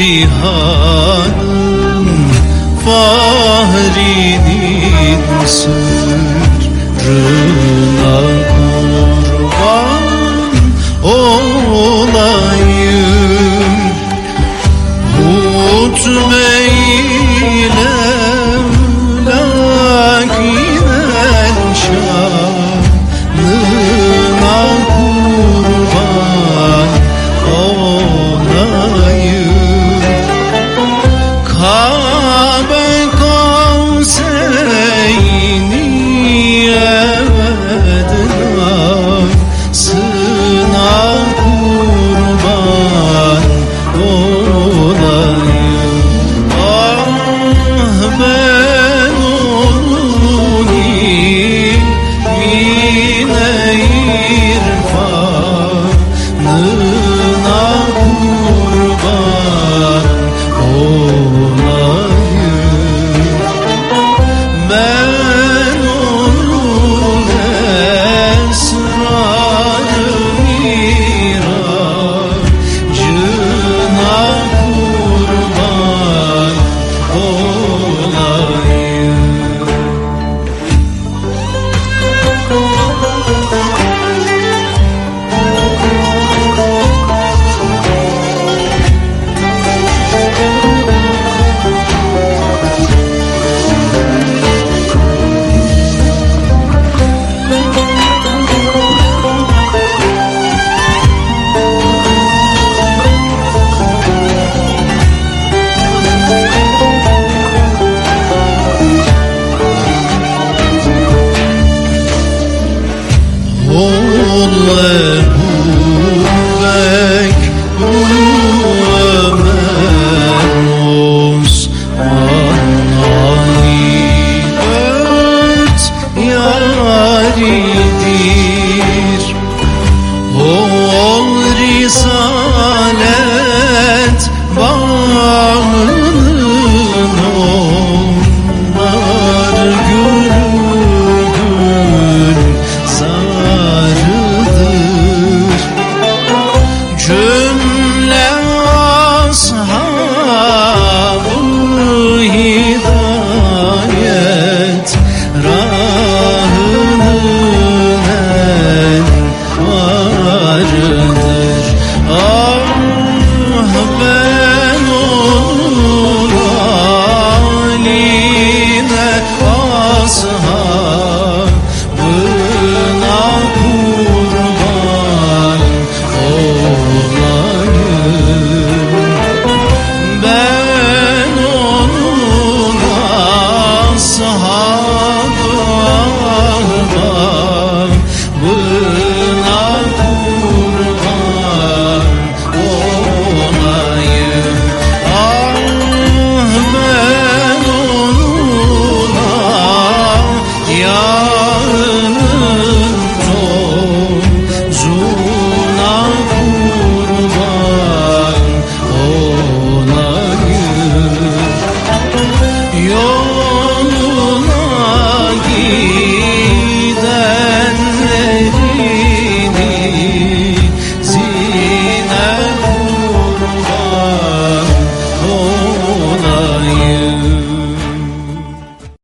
cihanın Fahrinin 死了。was